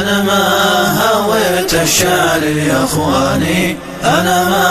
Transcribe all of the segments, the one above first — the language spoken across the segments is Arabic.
أنا ما هويت الشعر يا أخواني. أنا ما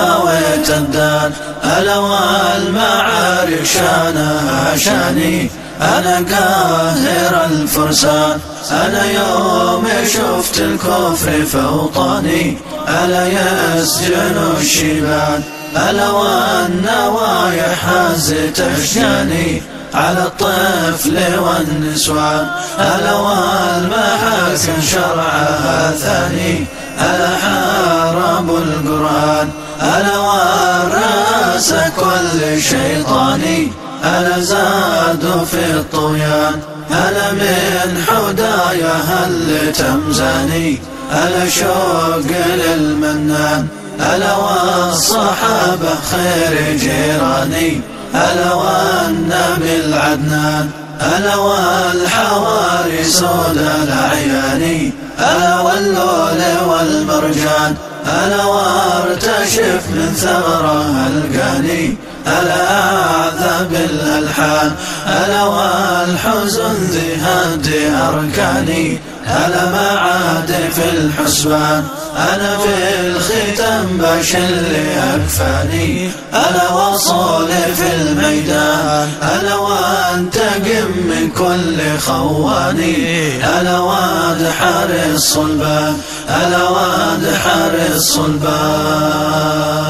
هويت الدان ألا والمعارك شانها عشاني أنا قاهر الفرسان. أنا يوم شفت الكفر فوطاني ألا يسجن الشيبان. ألا والنوايا حازت أشجاني على الطفل والنسوان. ألا والمحاكم شرعها ثاني. ألا حارب القرآن. ألا والرأس كل شيطاني. ألا زادوا في الطغيان. ألا من حدايا هل تمزاني. ألا شوق للمنان. ألا والصحابة خير جيراني. ألا والنبي العدنان ألا والحواري سود الأعيان. ألا واللول والمرجان ألا وارتشف من ثغره القاني ألا أعذب الألحان ألا والحزن ذي هد أركاني. ألا ما عاد في الحسبان أنا في الختام بشل أكفاني. ألا وصول في الميدان ألا وانتقم من كل خواني. ألا وادحر الصلبان ألا وادحر الصلبان